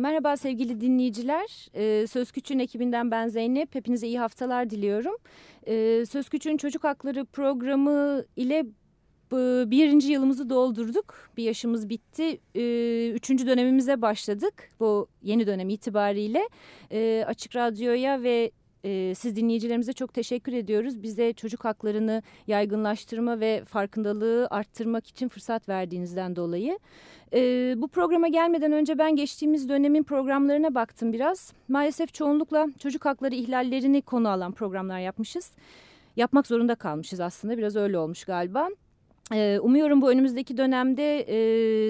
Merhaba sevgili dinleyiciler. Ee, Söz Küçüğün ekibinden ben Zeynep. Hepinize iyi haftalar diliyorum. Ee, Söz Küçüğün Çocuk Hakları programı ile birinci yılımızı doldurduk. Bir yaşımız bitti. Ee, üçüncü dönemimize başladık. Bu yeni dönem itibariyle. Açık Radyo'ya ve e, siz dinleyicilerimize çok teşekkür ediyoruz. Bize çocuk haklarını yaygınlaştırma ve farkındalığı arttırmak için fırsat verdiğinizden dolayı. E, bu programa gelmeden önce ben geçtiğimiz dönemin programlarına baktım biraz. Maalesef çoğunlukla çocuk hakları ihlallerini konu alan programlar yapmışız. Yapmak zorunda kalmışız aslında biraz öyle olmuş galiba. Umuyorum bu önümüzdeki dönemde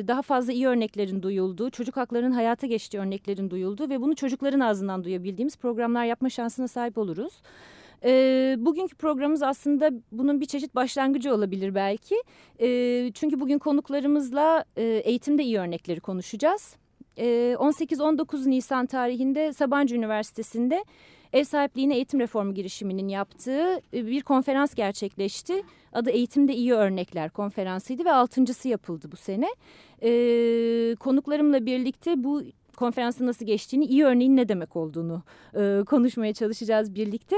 daha fazla iyi örneklerin duyulduğu, çocuk haklarının hayata geçtiği örneklerin duyulduğu ve bunu çocukların ağzından duyabildiğimiz programlar yapma şansına sahip oluruz. Bugünkü programımız aslında bunun bir çeşit başlangıcı olabilir belki. Çünkü bugün konuklarımızla eğitimde iyi örnekleri konuşacağız. 18-19 Nisan tarihinde Sabancı Üniversitesi'nde ev sahipliğine eğitim reformu girişiminin yaptığı bir konferans gerçekleşti. Adı Eğitimde İyi Örnekler konferansıydı ve altıncısı yapıldı bu sene. E, konuklarımla birlikte bu konferansın nasıl geçtiğini, iyi örneğin ne demek olduğunu e, konuşmaya çalışacağız birlikte.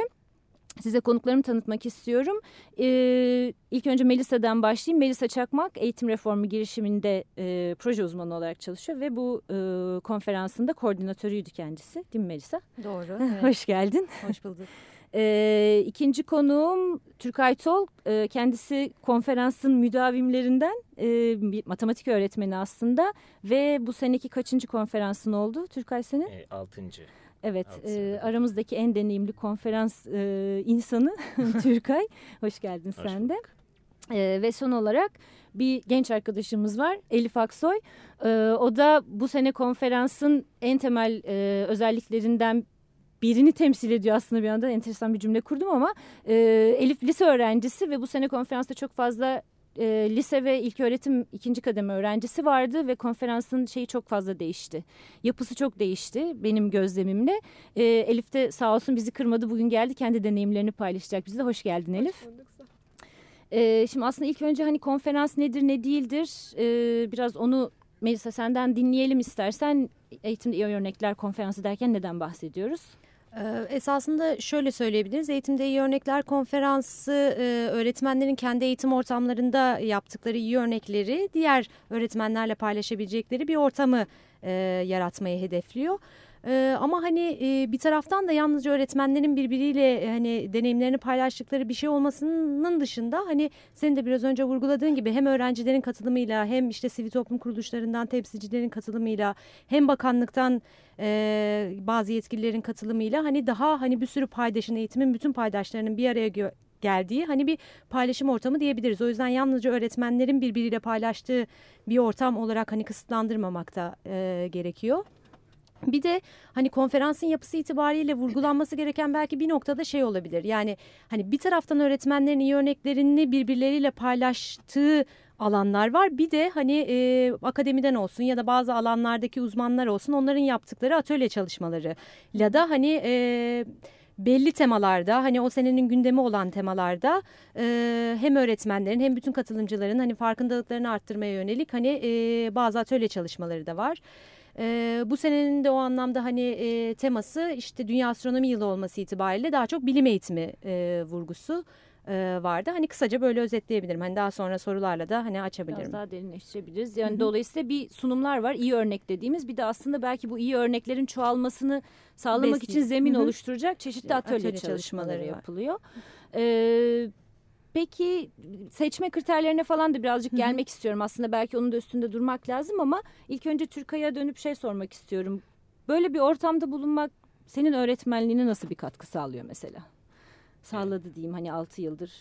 Size konuklarımı tanıtmak istiyorum. Ee, ilk önce Melisa'dan başlayayım. Melisa Çakmak eğitim reformu girişiminde e, proje uzmanı olarak çalışıyor ve bu e, konferansın da koordinatörüydü kendisi. Değil mi Melisa? Doğru. Evet. Hoş geldin. Hoş bulduk. E, ikinci konuğum Türkay Tol. E, kendisi konferansın müdavimlerinden e, bir matematik öğretmeni aslında. Ve bu seneki kaçıncı konferansın oldu Türkay senin? E, altıncı. Evet, e, aramızdaki en deneyimli konferans e, insanı Türkay. Hoş geldin Hoş sen de. E, ve son olarak bir genç arkadaşımız var Elif Aksoy. E, o da bu sene konferansın en temel e, özelliklerinden birini temsil ediyor aslında bir anda enteresan bir cümle kurdum ama e, Elif lise öğrencisi ve bu sene konferansta çok fazla e, lise ve ilköğretim ikinci kademe öğrencisi vardı ve konferansın şeyi çok fazla değişti. Yapısı çok değişti benim gözlemimle. E, Elif de sağ olsun bizi kırmadı bugün geldi kendi deneyimlerini paylaşacak bizle. Hoş geldin Elif. Hoş bulduk. E, şimdi aslında ilk önce hani konferans nedir ne değildir e, biraz onu Melisa senden dinleyelim istersen. Eğitimde iyi örnekler konferansı derken neden bahsediyoruz? Ee, esasında şöyle söyleyebiliriz. Eğitimde iyi örnekler konferansı e, öğretmenlerin kendi eğitim ortamlarında yaptıkları iyi örnekleri diğer öğretmenlerle paylaşabilecekleri bir ortamı e, yaratmayı hedefliyor. Ee, ama hani e, bir taraftan da yalnızca öğretmenlerin birbiriyle e, hani deneyimlerini paylaştıkları bir şey olmasının dışında hani senin de biraz önce vurguladığın gibi hem öğrencilerin katılımıyla hem işte sivil toplum kuruluşlarından temsilcilerin katılımıyla hem bakanlıktan e, bazı yetkililerin katılımıyla hani daha hani bir sürü paydaşın eğitimin bütün paydaşlarının bir araya geldiği hani bir paylaşım ortamı diyebiliriz. O yüzden yalnızca öğretmenlerin birbiriyle paylaştığı bir ortam olarak hani kısıtlandırmamak da e, gerekiyor. Bir de hani konferansın yapısı itibariyle vurgulanması gereken belki bir noktada şey olabilir. Yani hani bir taraftan öğretmenlerin iyi örneklerini birbirleriyle paylaştığı alanlar var. Bir de hani e, akademiden olsun ya da bazı alanlardaki uzmanlar olsun onların yaptıkları atölye çalışmaları. Ya da hani e, belli temalarda hani o senenin gündemi olan temalarda e, hem öğretmenlerin hem bütün katılımcıların hani farkındalıklarını arttırmaya yönelik hani e, bazı atölye çalışmaları da var. E, bu senenin de o anlamda hani e, teması işte Dünya Astronomi Yılı olması itibariyle daha çok bilim eğitimi e, vurgusu e, vardı. Hani kısaca böyle özetleyebilirim. Hani daha sonra sorularla da hani açabilirim. Biraz daha derinleştirebiliriz. Yani Hı -hı. dolayısıyla bir sunumlar var. iyi örnek dediğimiz bir de aslında belki bu iyi örneklerin çoğalmasını sağlamak Besin. için zemin Hı -hı. oluşturacak çeşitli atölye, atölye çalışmaları, çalışmaları yapılıyor. Ee, Peki seçme kriterlerine falan da birazcık gelmek Hı -hı. istiyorum. Aslında belki onun da üstünde durmak lazım ama ilk önce Türkay'a dönüp şey sormak istiyorum. Böyle bir ortamda bulunmak senin öğretmenliğine nasıl bir katkı sağlıyor mesela? Sağladı diyeyim hani altı yıldır.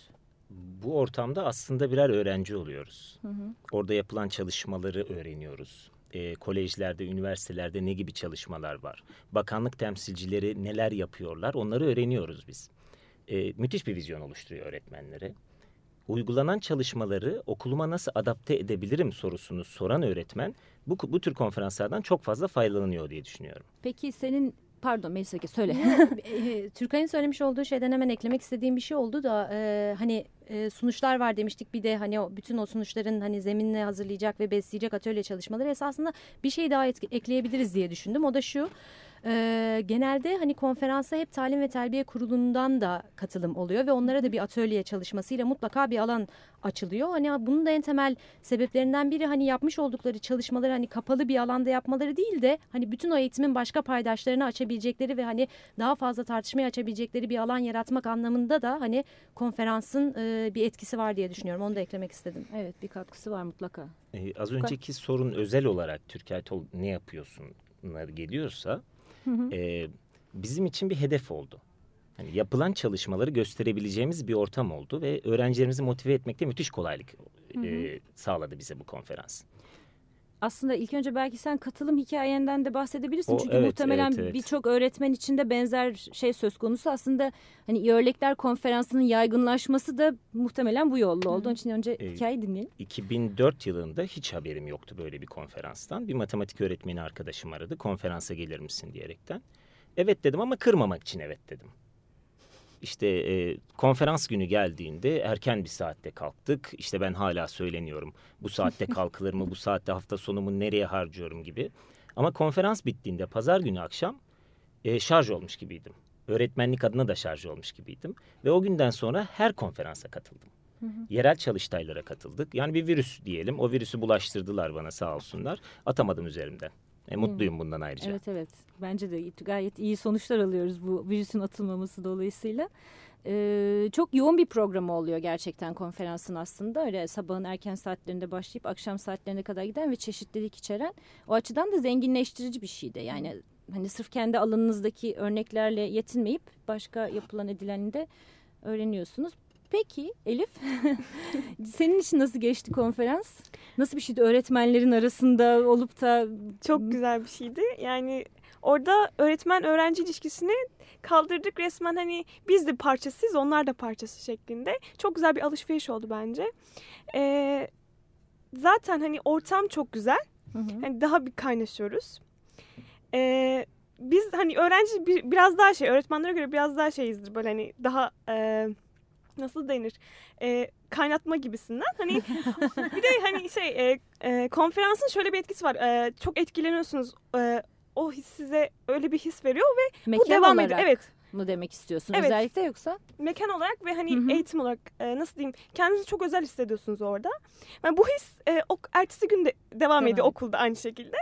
Bu ortamda aslında birer öğrenci oluyoruz. Hı hı. Orada yapılan çalışmaları öğreniyoruz. E, kolejlerde, üniversitelerde ne gibi çalışmalar var? Bakanlık temsilcileri neler yapıyorlar? Onları öğreniyoruz biz e, müthiş bir vizyon oluşturuyor öğretmenlere. Uygulanan çalışmaları okuluma nasıl adapte edebilirim sorusunu soran öğretmen bu, bu tür konferanslardan çok fazla faydalanıyor diye düşünüyorum. Peki senin pardon Melisa söyle. e, Türkay'ın söylemiş olduğu şeyden hemen eklemek istediğim bir şey oldu da e, hani e, sunuşlar var demiştik bir de hani o, bütün o sunuşların hani zeminle hazırlayacak ve besleyecek atölye çalışmaları esasında bir şey daha ekleyebiliriz diye düşündüm. O da şu e, genelde hani konferansa hep talim ve terbiye kurulundan da katılım oluyor ve onlara da bir atölye çalışmasıyla mutlaka bir alan açılıyor. Hani bunun da en temel sebeplerinden biri hani yapmış oldukları çalışmaları hani kapalı bir alanda yapmaları değil de hani bütün o eğitimin başka paydaşlarını açabilecekleri ve hani daha fazla tartışmaya açabilecekleri bir alan yaratmak anlamında da hani konferansın e, bir etkisi var diye düşünüyorum. Onu da eklemek istedim. Evet bir katkısı var mutlaka. Ee, az önceki sorun özel olarak Türkiye Tol ne yapıyorsun geliyorsa hı hı. E, bizim için bir hedef oldu. Hani yapılan çalışmaları gösterebileceğimiz bir ortam oldu ve öğrencilerimizi motive etmekte müthiş kolaylık hı hı. E, sağladı bize bu konferans. Aslında ilk önce belki sen katılım hikayenden de bahsedebilirsin. O, Çünkü evet, muhtemelen evet, evet. birçok öğretmen için de benzer şey söz konusu. Aslında hani örnekler konferansının yaygınlaşması da muhtemelen bu yolla oldu. Onun için önce ee, hikayeyi dinleyelim. 2004 yılında hiç haberim yoktu böyle bir konferanstan. Bir matematik öğretmeni arkadaşım aradı. Konferansa gelir misin diyerekten. Evet dedim ama kırmamak için evet dedim. İşte e, konferans günü geldiğinde erken bir saatte kalktık. İşte ben hala söyleniyorum. Bu saatte kalkılır mı? Bu saatte hafta sonumu nereye harcıyorum gibi. Ama konferans bittiğinde pazar günü akşam e, şarj olmuş gibiydim. Öğretmenlik adına da şarj olmuş gibiydim. Ve o günden sonra her konferansa katıldım. Hı hı. Yerel çalıştaylara katıldık. Yani bir virüs diyelim. O virüsü bulaştırdılar bana sağ olsunlar. Atamadım üzerimden. E, mutluyum bundan ayrıca. Evet evet. Bence de gayet iyi sonuçlar alıyoruz bu virüsün atılmaması dolayısıyla. Ee, çok yoğun bir programı oluyor gerçekten konferansın aslında. Öyle sabahın erken saatlerinde başlayıp akşam saatlerine kadar giden ve çeşitlilik içeren. O açıdan da zenginleştirici bir şeydi. Yani hani sırf kendi alanınızdaki örneklerle yetinmeyip başka yapılan edileni de öğreniyorsunuz. Peki Elif, senin için nasıl geçti konferans? Nasıl bir şeydi öğretmenlerin arasında olup da... Çok güzel bir şeydi. Yani orada öğretmen öğrenci ilişkisini kaldırdık resmen hani biz de parçasıyız onlar da parçası şeklinde. Çok güzel bir alışveriş oldu bence. Ee, zaten hani ortam çok güzel. Hı hı. Hani daha bir kaynaşıyoruz. Ee, biz hani öğrenci bir, biraz daha şey öğretmenlere göre biraz daha şeyizdir böyle hani daha... E, nasıl denir e, kaynatma gibisinden hani bir de hani şey e, e, konferansın şöyle bir etkisi var e, çok etkileniyorsunuz e, o his size öyle bir his veriyor ve Mekan bu devam ediyor evet mı demek istiyorsun evet. özellikle yoksa? Mekan olarak ve hani Hı -hı. eğitim olarak e, nasıl diyeyim kendinizi çok özel hissediyorsunuz orada. Yani bu his e, o, ertesi gün de devam, devam ediyor okulda aynı şekilde.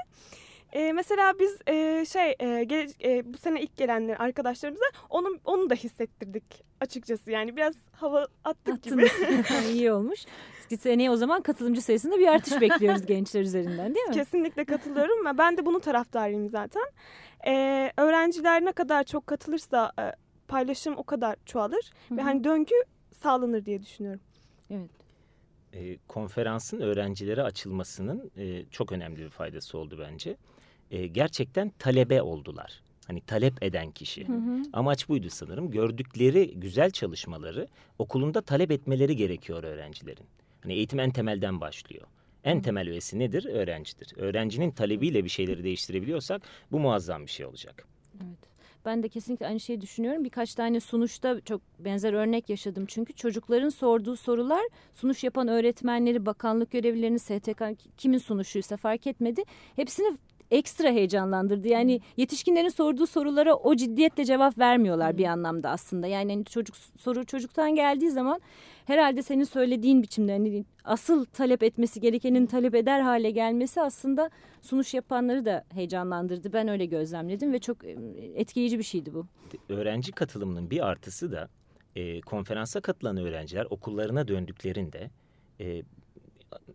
E, mesela biz e, şey e, gele, e, bu sene ilk gelenler arkadaşlarımıza onu onu da hissettirdik açıkçası. Yani biraz hava attık Attınız. gibi. İyi olmuş. Seneye o zaman katılımcı sayısında bir artış bekliyoruz gençler üzerinden değil mi? Kesinlikle katılıyorum ve ben de bunun taraftarıyım zaten. Ee, öğrenciler ne kadar çok katılırsa paylaşım o kadar çoğalır Hı -hı. ve hani döngü sağlanır diye düşünüyorum. E, konferansın öğrencilere açılmasının e, çok önemli bir faydası oldu bence e, gerçekten talebe oldular. Hani talep eden kişi. Hı hı. Amaç buydu sanırım. Gördükleri güzel çalışmaları okulunda talep etmeleri gerekiyor öğrencilerin. Hani eğitim en temelden başlıyor. En temel üyesi nedir? Öğrencidir. Öğrencinin talebiyle bir şeyleri değiştirebiliyorsak bu muazzam bir şey olacak. Evet. Ben de kesinlikle aynı şeyi düşünüyorum. Birkaç tane sunuşta çok benzer örnek yaşadım. Çünkü çocukların sorduğu sorular sunuş yapan öğretmenleri, bakanlık görevlilerini, STK kimin sunuşuysa fark etmedi. Hepsini ekstra heyecanlandırdı. Yani hmm. yetişkinlerin sorduğu sorulara o ciddiyetle cevap vermiyorlar hmm. bir anlamda aslında. Yani hani çocuk soru çocuktan geldiği zaman herhalde senin söylediğin biçimde hani asıl talep etmesi gerekenin talep eder hale gelmesi aslında sunuş yapanları da heyecanlandırdı. Ben öyle gözlemledim ve çok etkileyici bir şeydi bu. Öğrenci katılımının bir artısı da e, konferansa katılan öğrenciler okullarına döndüklerinde e,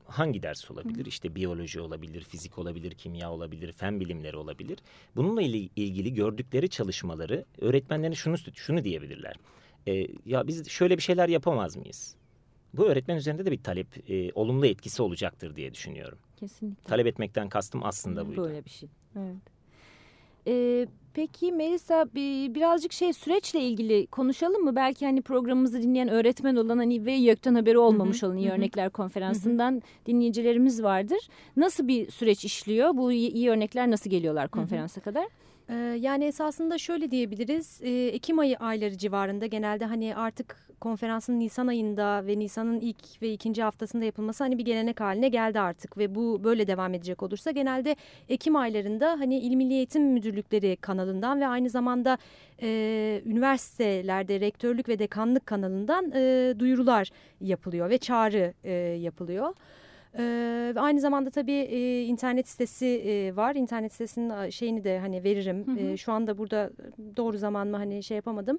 hangi ders olabilir? İşte biyoloji olabilir, fizik olabilir, kimya olabilir, fen bilimleri olabilir. Bununla ilgili gördükleri çalışmaları öğretmenlerine şunu şunu diyebilirler. E, ya biz şöyle bir şeyler yapamaz mıyız? Bu öğretmen üzerinde de bir talep, e, olumlu etkisi olacaktır diye düşünüyorum. Kesinlikle. Talep etmekten kastım aslında buydu. Böyle bir şey. Evet. Ee, Peki Melisa birazcık şey süreçle ilgili konuşalım mı? Belki hani programımızı dinleyen öğretmen olan hani ve YÖK'ten haberi olmamış olan iyi örnekler konferansından dinleyicilerimiz vardır. Nasıl bir süreç işliyor? Bu iyi örnekler nasıl geliyorlar konferansa kadar? Yani esasında şöyle diyebiliriz. Ekim ayı ayları civarında genelde hani artık konferansın Nisan ayında ve Nisan'ın ilk ve ikinci haftasında yapılması hani bir gelenek haline geldi artık ve bu böyle devam edecek olursa genelde Ekim aylarında hani İl Milli Eğitim Müdürlükleri kanalından ve aynı zamanda e, üniversitelerde rektörlük ve dekanlık kanalından e, duyurular yapılıyor ve çağrı e, yapılıyor. Ee, aynı zamanda tabii e, internet sitesi e, var. İnternet sitesinin şeyini de hani veririm. Hı hı. E, şu anda burada doğru zaman mı hani şey yapamadım.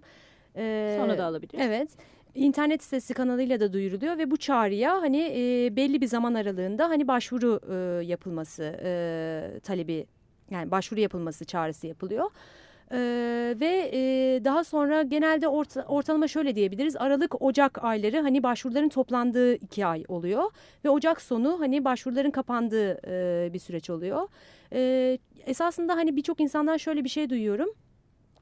Ee, Sonra da alabiliriz. Evet. İnternet sitesi kanalıyla da duyuruluyor ve bu çağrıya hani e, belli bir zaman aralığında hani başvuru e, yapılması e, talebi yani başvuru yapılması çağrısı yapılıyor. Ee, ve e, daha sonra genelde orta, ortalama şöyle diyebiliriz. Aralık Ocak ayları hani başvuruların toplandığı iki ay oluyor. Ve Ocak sonu hani başvuruların kapandığı e, bir süreç oluyor. E, esasında hani birçok insandan şöyle bir şey duyuyorum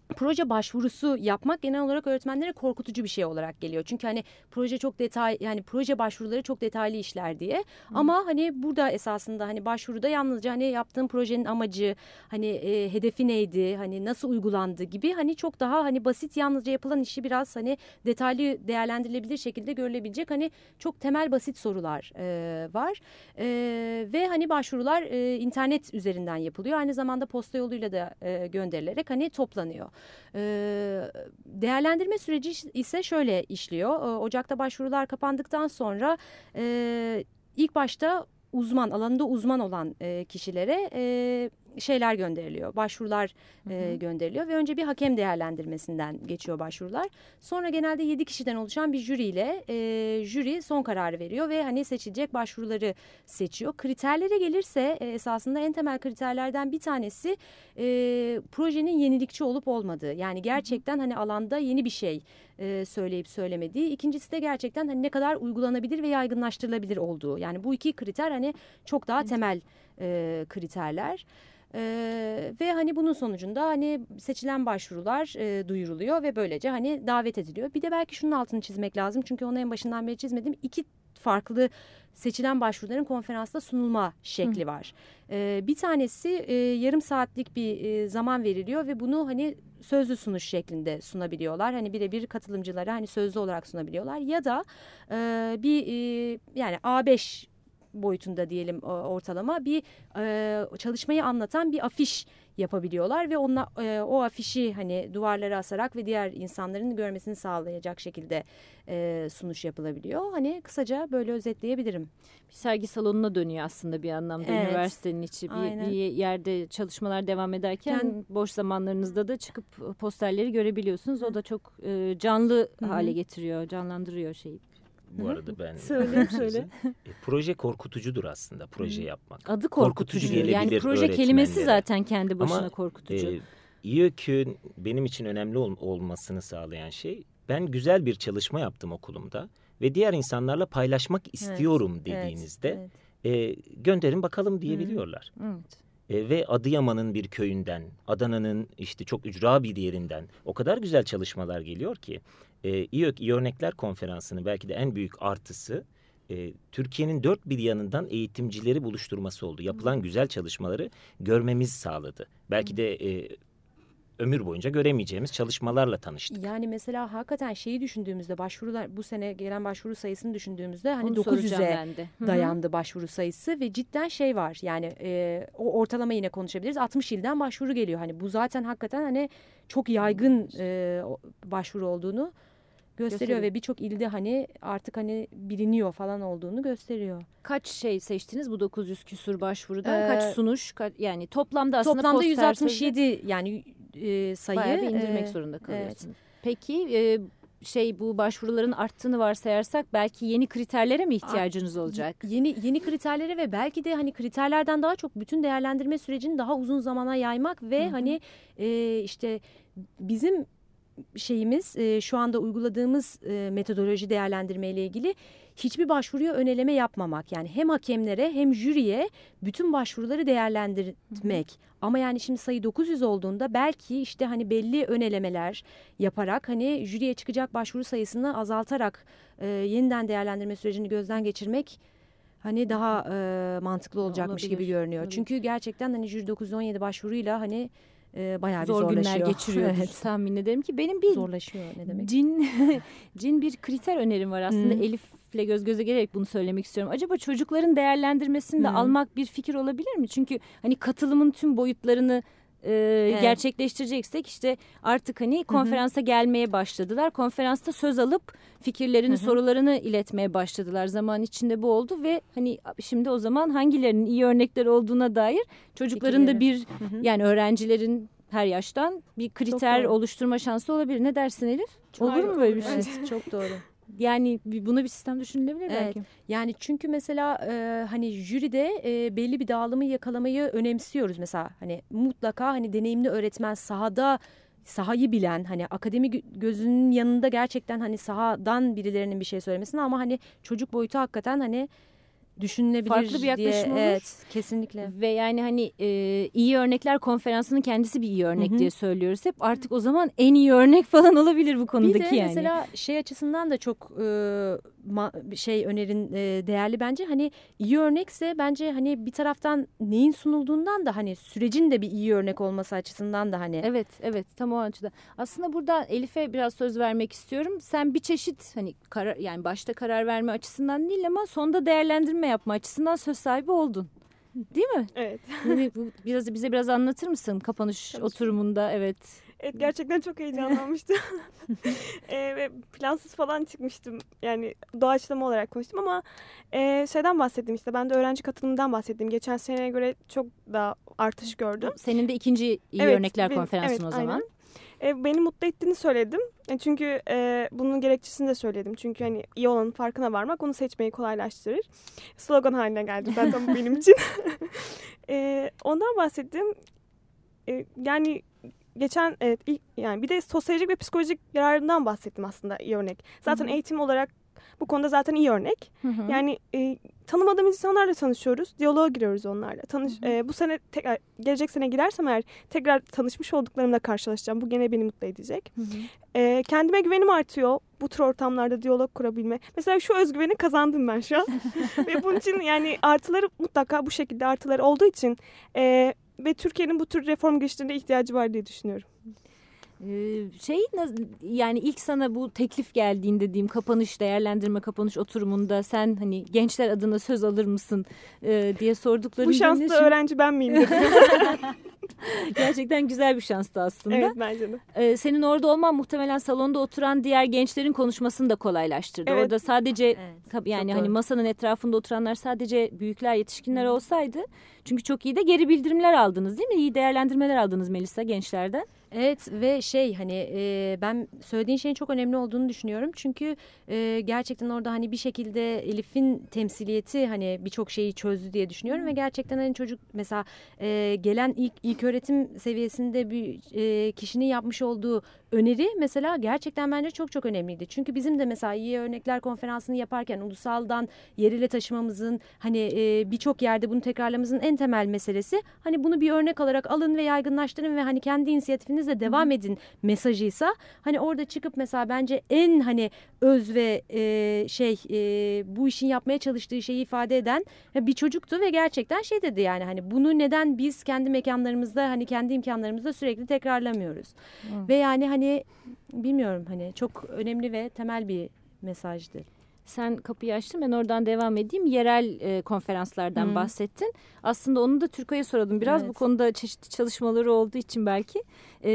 proje başvurusu yapmak genel olarak öğretmenlere korkutucu bir şey olarak geliyor. Çünkü hani proje çok detay yani proje başvuruları çok detaylı işler diye. Hı. Ama hani burada esasında hani başvuruda yalnızca hani yaptığım projenin amacı, hani e, hedefi neydi, hani nasıl uygulandı gibi hani çok daha hani basit yalnızca yapılan işi biraz hani detaylı değerlendirilebilir şekilde görülebilecek hani çok temel basit sorular e, var. E, ve hani başvurular e, internet üzerinden yapılıyor. Aynı zamanda posta yoluyla da e, gönderilerek hani toplanıyor. Ee, değerlendirme süreci ise şöyle işliyor. Ee, Ocak'ta başvurular kapandıktan sonra e, ilk başta uzman alanında uzman olan e, kişilere e, şeyler gönderiliyor. Başvurular. E, gönderiliyor ve önce bir hakem değerlendirmesinden geçiyor başvurular. Sonra genelde yedi kişiden oluşan bir jüriyle e, jüri son kararı veriyor ve hani seçilecek başvuruları seçiyor. Kriterlere gelirse e, esasında en temel kriterlerden bir tanesi e, projenin yenilikçi olup olmadığı. Yani gerçekten hani alanda yeni bir şey e, söyleyip söylemediği. İkincisi de gerçekten hani ne kadar uygulanabilir ve yaygınlaştırılabilir olduğu. Yani bu iki kriter hani çok daha temel e, kriterler. Ee, ve hani bunun sonucunda hani seçilen başvurular e, duyuruluyor ve böylece hani davet ediliyor. Bir de belki şunun altını çizmek lazım çünkü onu en başından beri çizmedim. İki farklı seçilen başvuruların konferansta sunulma şekli Hı. var. Ee, bir tanesi e, yarım saatlik bir e, zaman veriliyor ve bunu hani sözlü sunuş şeklinde sunabiliyorlar. Hani birebir katılımcılara hani sözlü olarak sunabiliyorlar ya da e, bir e, yani A5 boyutunda diyelim ortalama bir e, çalışmayı anlatan bir afiş yapabiliyorlar ve onunla, e, o afişi hani duvarlara asarak ve diğer insanların görmesini sağlayacak şekilde e, sunuş yapılabiliyor. Hani kısaca böyle özetleyebilirim. Bir sergi salonuna dönüyor aslında bir anlamda evet. üniversitenin içi bir, bir yerde çalışmalar devam ederken Kend... boş zamanlarınızda da çıkıp posterleri görebiliyorsunuz. O da çok e, canlı Hı -hı. hale getiriyor, canlandırıyor şeyi bu arada ben. söyle söyle. E, proje korkutucudur aslında proje yapmak. Adı korkutucu. korkutucu yani proje kelimesi zaten kendi başına Ama, korkutucu. E, İYÖK'ün benim için önemli ol, olmasını sağlayan şey ben güzel bir çalışma yaptım okulumda ve diğer insanlarla paylaşmak istiyorum evet, dediğinizde evet, evet. E, gönderin bakalım diyebiliyorlar. Evet. E, ve Adıyaman'ın bir köyünden, Adana'nın işte çok ücra bir yerinden o kadar güzel çalışmalar geliyor ki e, İYÖK İyi Örnekler Konferansı'nın belki de en büyük artısı e, Türkiye'nin dört bir yanından eğitimcileri buluşturması oldu. Yapılan güzel çalışmaları görmemiz sağladı. Belki de e, ömür boyunca göremeyeceğimiz çalışmalarla tanıştık. Yani mesela hakikaten şeyi düşündüğümüzde başvurular bu sene gelen başvuru sayısını düşündüğümüzde hani Onu 900'e dayandı başvuru sayısı ve cidden şey var yani e, o ortalama yine konuşabiliriz 60 ilden başvuru geliyor hani bu zaten hakikaten hani çok yaygın e, başvuru olduğunu gösteriyor, gösteriyor. ve birçok ilde hani artık hani biliniyor falan olduğunu gösteriyor. Kaç şey seçtiniz bu 900 küsur başvurudan? Ee, kaç sunuş? Kaç, yani toplamda aslında toplamda 167 sözü... yani e, sayı. Bayağı bir indirmek e, zorunda kalıyorsunuz. Evet. Peki e, şey bu başvuruların arttığını varsayarsak belki yeni kriterlere mi ihtiyacınız olacak? Yeni yeni kriterlere ve belki de hani kriterlerden daha çok bütün değerlendirme sürecini daha uzun zamana yaymak ve Hı -hı. hani e, işte bizim şeyimiz e, şu anda uyguladığımız e, metodoloji değerlendirme ile ilgili hiçbir başvuruya öneleme yapmamak. Yani hem hakemlere hem jüriye bütün başvuruları değerlendirmek. Hı hı. Ama yani şimdi sayı 900 olduğunda belki işte hani belli önelemeler yaparak hani jüriye çıkacak başvuru sayısını azaltarak e, yeniden değerlendirme sürecini gözden geçirmek hani daha e, mantıklı olacakmış Olabilir. gibi görünüyor. Olabilir. Çünkü gerçekten hani jüri 917 başvuruyla hani e, bayağı Zor bir günler geçiriyor evet. tahmin ederim ki. Benim bir zorlaşıyor ne demek? Cin, cin bir kriter önerim var aslında. Hmm. Elif'le göz göze gelerek bunu söylemek istiyorum. Acaba çocukların değerlendirmesini de hmm. almak bir fikir olabilir mi? Çünkü hani katılımın tüm boyutlarını e, evet. gerçekleştireceksek işte artık hani konferansa Hı -hı. gelmeye başladılar. Konferansta söz alıp fikirlerini, Hı -hı. sorularını iletmeye başladılar. Zaman içinde bu oldu ve hani şimdi o zaman hangilerinin iyi örnekler olduğuna dair çocukların Fikirleri. da bir Hı -hı. yani öğrencilerin her yaştan bir kriter oluşturma şansı olabilir. Ne dersin Elif? Çok Olur mu böyle bir şey? Evet, çok doğru yani buna bir sistem düşünülebilir evet. belki. Yani çünkü mesela e, hani jüride e, belli bir dağılımı yakalamayı önemsiyoruz. Mesela hani mutlaka hani deneyimli öğretmen sahada sahayı bilen hani akademi gözünün yanında gerçekten hani sahadan birilerinin bir şey söylemesini ama hani çocuk boyutu hakikaten hani düşünülebilir farklı bir yaklaşım diye, olur. Evet, kesinlikle. Ve yani hani e, iyi örnekler konferansının kendisi bir iyi örnek Hı -hı. diye söylüyoruz hep. Artık o zaman en iyi örnek falan olabilir bu konudaki yani. Bir de yani. mesela şey açısından da çok e, şey önerin e, değerli bence. Hani iyi örnekse bence hani bir taraftan neyin sunulduğundan da hani sürecin de bir iyi örnek olması açısından da hani. Evet, evet tam o açıdan. Aslında burada Elif'e biraz söz vermek istiyorum. Sen bir çeşit hani karar yani başta karar verme açısından değil ama sonda değerlendirme yapma açısından söz sahibi oldun. Değil mi? Evet. Yani biraz bize biraz anlatır mısın kapanış Çalışma. oturumunda? Evet. Evet gerçekten çok heyecanlanmıştım. e, ve plansız falan çıkmıştım. Yani doğaçlama olarak konuştum ama e, şeyden bahsettim işte. Ben de öğrenci katılımından bahsettim. Geçen seneye göre çok daha artış gördüm. Senin de ikinci iyi evet, örnekler benim, konferansın evet, o zaman. Aynen. E, beni mutlu ettiğini söyledim. E, çünkü e, bunun gerekçesini de söyledim. Çünkü hani iyi olanın farkına varmak onu seçmeyi kolaylaştırır. Slogan haline geldi zaten benim için. e, ondan bahsettim. E, yani geçen evet ilk, yani bir de sosyolojik ve psikolojik yararından bahsettim aslında iyi örnek. Zaten Hı -hı. eğitim olarak bu konuda zaten iyi örnek. Hı hı. Yani e, tanımadığımız insanlarla tanışıyoruz. Diyaloğa giriyoruz onlarla. Tanış hı hı. E, bu sene tekrar gelecek sene gidersem eğer tekrar tanışmış olduklarımla karşılaşacağım. Bu gene beni mutlu edecek. Hı hı. E, kendime güvenim artıyor. Bu tür ortamlarda diyalog kurabilme. Mesela şu özgüveni kazandım ben şu an. Ve bunun için yani artıları mutlaka bu şekilde artıları olduğu için e, ve Türkiye'nin bu tür reform girişlerine ihtiyacı var diye düşünüyorum. Ee, şey yani ilk sana bu teklif geldiğinde diyeyim kapanış değerlendirme kapanış oturumunda sen hani gençler adına söz alır mısın e, diye sorduklarında. Bu şanslı şimdi... öğrenci ben miyim dedim. Gerçekten güzel bir şanstı aslında. Evet bence de. Ee, senin orada olman muhtemelen salonda oturan diğer gençlerin konuşmasını da kolaylaştırdı. Evet. Orada sadece evet, yani hani masanın etrafında oturanlar sadece büyükler yetişkinler Hı. olsaydı. Çünkü çok iyi de geri bildirimler aldınız değil mi? İyi değerlendirmeler aldınız Melisa gençlerden. Evet ve şey hani e, ben söylediğin şeyin çok önemli olduğunu düşünüyorum. Çünkü e, gerçekten orada hani bir şekilde Elif'in temsiliyeti hani birçok şeyi çözdü diye düşünüyorum. Ve gerçekten hani çocuk mesela e, gelen ilk, ilk öğretim seviyesinde bir e, kişinin yapmış olduğu öneri mesela gerçekten bence çok çok önemliydi. Çünkü bizim de mesela iyi örnekler konferansını yaparken ulusaldan yerine taşımamızın hani e, birçok yerde bunu tekrarlamamızın en temel meselesi hani bunu bir örnek alarak alın ve yaygınlaştırın ve hani kendi inisiyatifinize devam edin mesajıysa hani orada çıkıp mesela bence en hani öz ve e, şey e, bu işin yapmaya çalıştığı şeyi ifade eden bir çocuktu ve gerçekten şey dedi yani hani bunu neden biz kendi mekanlarımızda hani kendi imkanlarımızda sürekli tekrarlamıyoruz. Hı. Ve yani hani bilmiyorum hani çok önemli ve temel bir mesajdı. Sen kapıyı açtın ben oradan devam edeyim. Yerel e, konferanslardan hmm. bahsettin. Aslında onu da Türkay'a soralım. Biraz evet. bu konuda çeşitli çalışmaları olduğu için belki. E,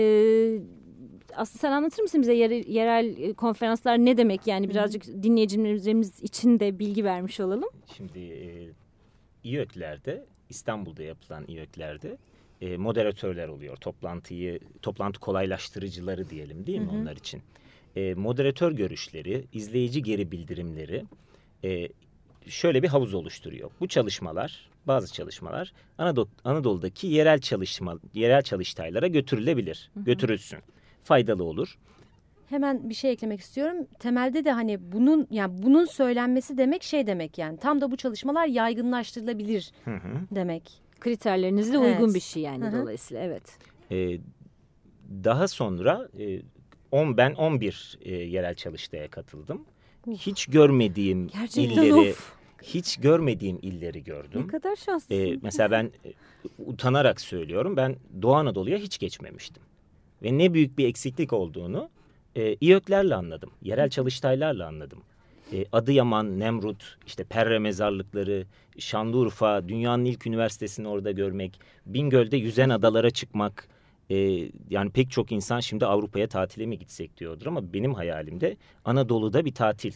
aslında sen anlatır mısın bize yerel, yerel konferanslar ne demek? Yani birazcık hmm. dinleyicilerimiz için de bilgi vermiş olalım. Şimdi e, İYÖK'lerde İstanbul'da yapılan İYÖK'lerde e, moderatörler oluyor. Toplantıyı, toplantı kolaylaştırıcıları diyelim değil mi hı hı. onlar için? E, moderatör görüşleri, izleyici geri bildirimleri e, şöyle bir havuz oluşturuyor. Bu çalışmalar, bazı çalışmalar Anadolu, Anadolu'daki yerel çalışma, yerel çalıştaylara götürülebilir, hı hı. götürülsün. Faydalı olur. hemen bir şey eklemek istiyorum. Temelde de hani bunun yani bunun söylenmesi demek şey demek yani tam da bu çalışmalar yaygınlaştırılabilir Hı hı. demek. Kriterlerinize Evet. uygun bir şey yani Hı hı. dolayısıyla evet. Ee, daha sonra e, on, ben 11 e, yerel çalıştaya katıldım. Uf. Hiç görmediğim Gerçekten illeri, of. hiç görmediğim illeri gördüm. Ne kadar şanslısın. Ee, mesela ben e, utanarak söylüyorum. Ben Doğu Anadolu'ya hiç geçmemiştim. Ve ne büyük bir eksiklik olduğunu e, İYÖK'lerle anladım. Yerel çalıştaylarla anladım. E, Adıyaman, Nemrut, işte Perre mezarlıkları, Şanlıurfa, dünyanın ilk üniversitesini orada görmek, Bingöl'de yüzen adalara çıkmak. E, yani pek çok insan şimdi Avrupa'ya tatile mi gitsek diyordur ama benim hayalimde Anadolu'da bir tatil.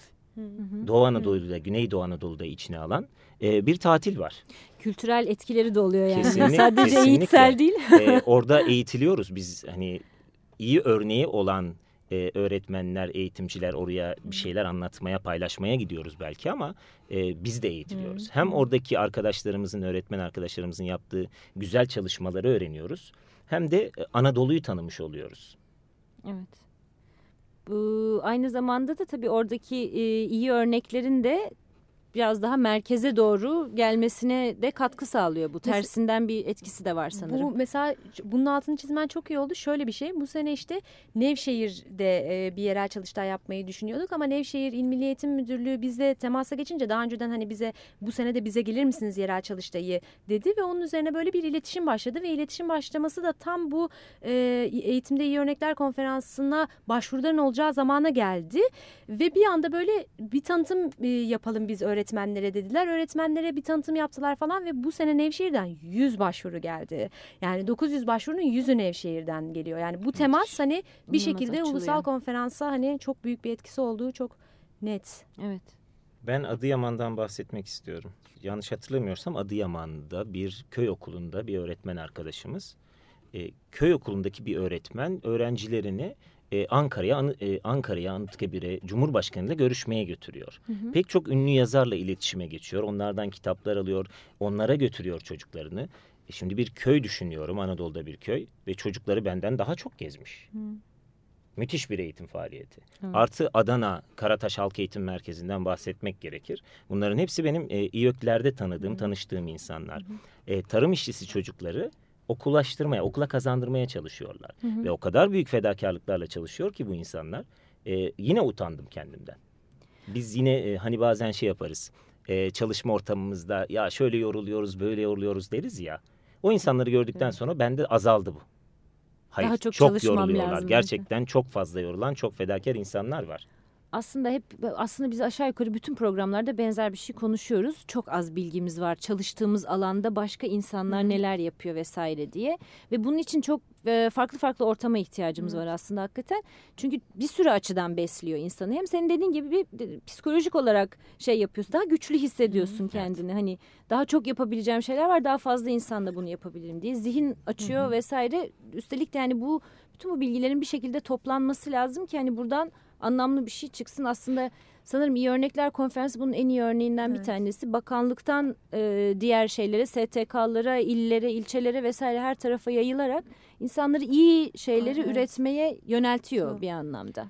Doğu Anadolu'da, Güneydoğu Anadolu'da içine alan e, bir tatil var. Kültürel etkileri de oluyor yani. Kesinlikle, Sadece kesinlikle. eğitsel değil. Ee, orada eğitiliyoruz biz hani iyi örneği olan e, öğretmenler, eğitimciler oraya bir şeyler anlatmaya, paylaşmaya gidiyoruz belki ama e, biz de eğitiliyoruz. Hem oradaki arkadaşlarımızın, öğretmen arkadaşlarımızın yaptığı güzel çalışmaları öğreniyoruz. Hem de e, Anadolu'yu tanımış oluyoruz. Evet. Bu aynı zamanda da tabii oradaki e, iyi örneklerin de biraz daha merkeze doğru gelmesine de katkı sağlıyor bu. Tersinden bir etkisi de var sanırım. Bu mesela bunun altını çizmen çok iyi oldu. Şöyle bir şey bu sene işte Nevşehir'de e, bir yerel çalıştay yapmayı düşünüyorduk ama Nevşehir İl Milli Eğitim Müdürlüğü bizle temasa geçince daha önceden hani bize bu sene de bize gelir misiniz yerel çalıştayı dedi ve onun üzerine böyle bir iletişim başladı ve iletişim başlaması da tam bu e, eğitimde iyi örnekler konferansına başvuruların olacağı zamana geldi ve bir anda böyle bir tanıtım e, yapalım biz öğretmenlere dediler. Öğretmenlere bir tanıtım yaptılar falan ve bu sene Nevşehir'den 100 başvuru geldi. Yani 900 başvurunun 100'ü Nevşehir'den geliyor. Yani bu temas hani bir şekilde açılıyor. ulusal konferansa hani çok büyük bir etkisi olduğu çok net. Evet. Ben Adıyaman'dan bahsetmek istiyorum. Yanlış hatırlamıyorsam Adıyaman'da bir köy okulunda bir öğretmen arkadaşımız e, köy okulundaki bir öğretmen öğrencilerini e, Ankara'ya e, Ankara'ya Anıtkabir'e Cumhurbaşkanı ile görüşmeye götürüyor. Pek çok ünlü yazarla iletişime geçiyor. Onlardan kitaplar alıyor. Onlara götürüyor çocuklarını. E, şimdi bir köy düşünüyorum Anadolu'da bir köy ve çocukları benden daha çok gezmiş. Müthiş bir eğitim faaliyeti. Evet. Artı Adana Karataş Halk Eğitim Merkezi'nden bahsetmek gerekir. Bunların hepsi benim e, İYÖK'lerde tanıdığım, tanıştığım insanlar. E, tarım işçisi çocukları okulaştırmaya, okula kazandırmaya çalışıyorlar. Ve o kadar büyük fedakarlıklarla çalışıyor ki bu insanlar. E, yine utandım kendimden. Biz yine e, hani bazen şey yaparız. E, çalışma ortamımızda ya şöyle yoruluyoruz, böyle yoruluyoruz deriz ya. O insanları gördükten sonra bende azaldı bu. Hayır, Daha çok çok çalışmam yoruluyorlar. lazım. Gerçekten çok fazla yorulan, çok fedakar insanlar var. Aslında hep aslında biz aşağı yukarı bütün programlarda benzer bir şey konuşuyoruz. Çok az bilgimiz var. Çalıştığımız alanda başka insanlar neler yapıyor vesaire diye. Ve bunun için çok e, farklı farklı ortama ihtiyacımız var aslında hakikaten. Çünkü bir sürü açıdan besliyor insanı. Hem senin dediğin gibi bir psikolojik olarak şey yapıyorsun. Daha güçlü hissediyorsun kendini. Hani daha çok yapabileceğim şeyler var. Daha fazla insanla bunu yapabilirim diye zihin açıyor vesaire. Üstelik de yani bu bütün bu bilgilerin bir şekilde toplanması lazım ki hani buradan anlamlı bir şey çıksın. Aslında sanırım iyi örnekler konferansı bunun en iyi örneğinden bir Evet. tanesi. Bakanlıktan e, diğer şeylere, STK'lara, illere, ilçelere vesaire her tarafa yayılarak insanları iyi şeyleri Evet. üretmeye yöneltiyor Çok. bir anlamda.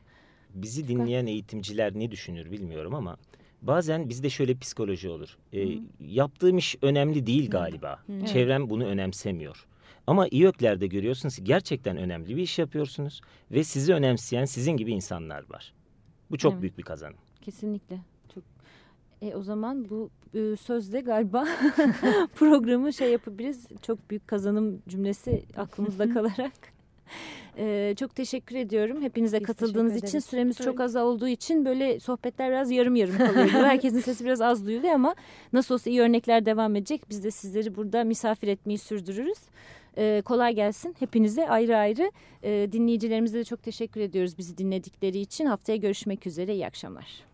Bizi dinleyen eğitimciler ne düşünür bilmiyorum ama bazen bizde şöyle psikoloji olur. Ee, yaptığım iş önemli değil galiba. Çevrem bunu önemsemiyor. Ama İYÖK'lerde görüyorsunuz ki gerçekten önemli bir iş yapıyorsunuz ve sizi önemseyen sizin gibi insanlar var. Bu çok Evet. büyük bir kazanım. Kesinlikle. Çok. E, o zaman bu e, sözde galiba programı şey yapabiliriz. Çok büyük kazanım cümlesi aklımızda kalarak. E, çok teşekkür ediyorum hepinize Biz katıldığınız için. ederiz. Süremiz çok az olduğu için böyle sohbetler biraz yarım yarım kalıyor. Herkesin sesi biraz az duyuluyor ama nasıl olsa iyi örnekler devam edecek. Biz de sizleri burada misafir etmeyi sürdürürüz. E, kolay gelsin hepinize ayrı ayrı. E, dinleyicilerimize de çok teşekkür ediyoruz bizi dinledikleri için. Haftaya görüşmek üzere. İyi akşamlar.